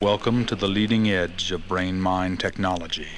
Welcome to the leading edge of brain mind technology.